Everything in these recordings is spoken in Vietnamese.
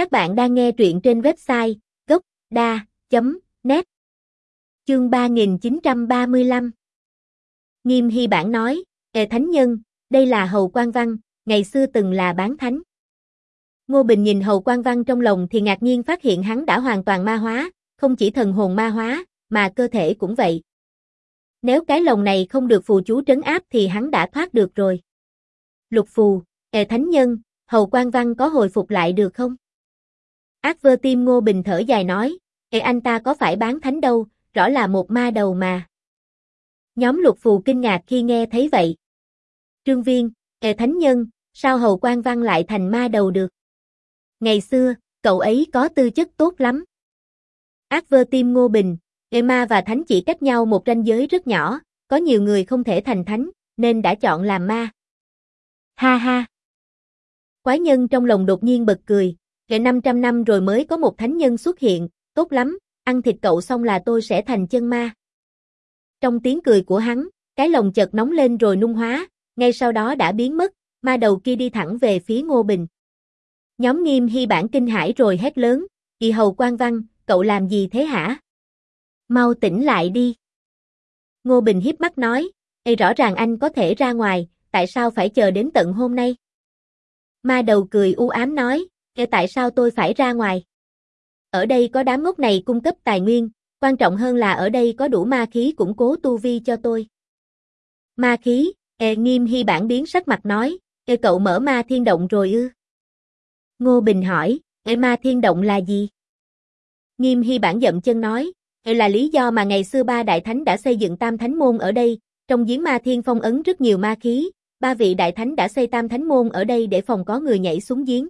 Các bạn đang nghe truyện trên website gocda.net Chương 3935 Nghiêm Hy Bản nói, Ê Thánh Nhân, đây là Hầu Quan Văn, ngày xưa từng là bán thánh. Ngô Bình nhìn Hầu Quan Văn trong lòng thì ngạc nhiên phát hiện hắn đã hoàn toàn ma hóa, không chỉ thần hồn ma hóa, mà cơ thể cũng vậy. Nếu cái lồng này không được phù chú trấn áp thì hắn đã thoát được rồi. Lục phù, Ê Thánh Nhân, Hầu Quan Văn có hồi phục lại được không? Ác vơ tim Ngô Bình thở dài nói, Ê anh ta có phải bán thánh đâu, rõ là một ma đầu mà. Nhóm lục phù kinh ngạc khi nghe thấy vậy. Trương Viên, Ê Thánh Nhân, sao Hầu Quan Văn lại thành ma đầu được? Ngày xưa, cậu ấy có tư chất tốt lắm. Ác vơ tim Ngô Bình, Ê ma và thánh chỉ cách nhau một ranh giới rất nhỏ, có nhiều người không thể thành thánh, nên đã chọn làm ma. Ha ha! Quái nhân trong lòng đột nhiên bật cười, kệ 500 năm rồi mới có một thánh nhân xuất hiện, tốt lắm, ăn thịt cậu xong là tôi sẽ thành chân ma. Trong tiếng cười của hắn, cái lồng chợt nóng lên rồi nung hóa, ngay sau đó đã biến mất, ma đầu kia đi thẳng về phía Ngô Bình. Nhóm nghiêm hy bản kinh hãi rồi hét lớn, kỳ hầu quan văn, cậu làm gì thế hả? Mau tỉnh lại đi. Ngô Bình hiếp mắt nói, Ê rõ ràng anh có thể ra ngoài, tại sao phải chờ đến tận hôm nay? Ma đầu cười u ám nói, Ê tại sao tôi phải ra ngoài? Ở đây có đám ngốc này cung cấp tài nguyên, quan trọng hơn là ở đây có đủ ma khí củng cố tu vi cho tôi. Ma khí, Ê nghiêm hy bản biến sắc mặt nói, Ê cậu mở ma thiên động rồi ư? Ngô Bình hỏi, Ê ma thiên động là gì? Nghiêm hy bản dậm chân nói, Ê là lý do mà ngày xưa ba đại thánh đã xây dựng tam thánh môn ở đây, trong giếng ma thiên phong ấn rất nhiều ma khí, ba vị đại thánh đã xây tam thánh môn ở đây để phòng có người nhảy xuống giếng.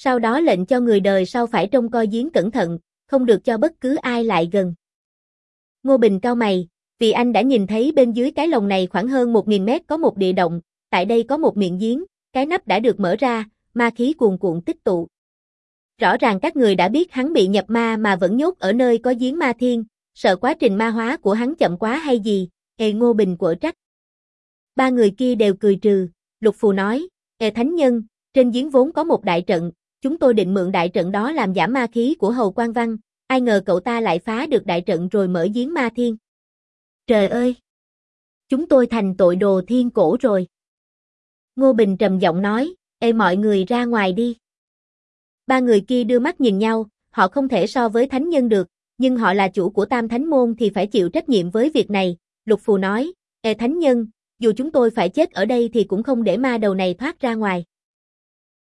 Sau đó lệnh cho người đời sau phải trông coi giếng cẩn thận, không được cho bất cứ ai lại gần. Ngô Bình cao mày, vì anh đã nhìn thấy bên dưới cái lồng này khoảng hơn 1.000 mét có một địa động, tại đây có một miệng giếng, cái nắp đã được mở ra, ma khí cuồn cuộn tích tụ. Rõ ràng các người đã biết hắn bị nhập ma mà vẫn nhốt ở nơi có giếng ma thiên, sợ quá trình ma hóa của hắn chậm quá hay gì, Ê Ngô Bình của trách. Ba người kia đều cười trừ, Lục Phù nói, Ê Thánh Nhân, trên giếng vốn có một đại trận, chúng tôi định mượn đại trận đó làm giảm ma khí của Hầu Quan Văn, ai ngờ cậu ta lại phá được đại trận rồi mở giếng ma thiên. Trời ơi! Chúng tôi thành tội đồ thiên cổ rồi. Ngô Bình trầm giọng nói, Ê mọi người ra ngoài đi. Ba người kia đưa mắt nhìn nhau, họ không thể so với thánh nhân được, nhưng họ là chủ của tam thánh môn thì phải chịu trách nhiệm với việc này. Lục Phù nói, Ê thánh nhân, dù chúng tôi phải chết ở đây thì cũng không để ma đầu này thoát ra ngoài.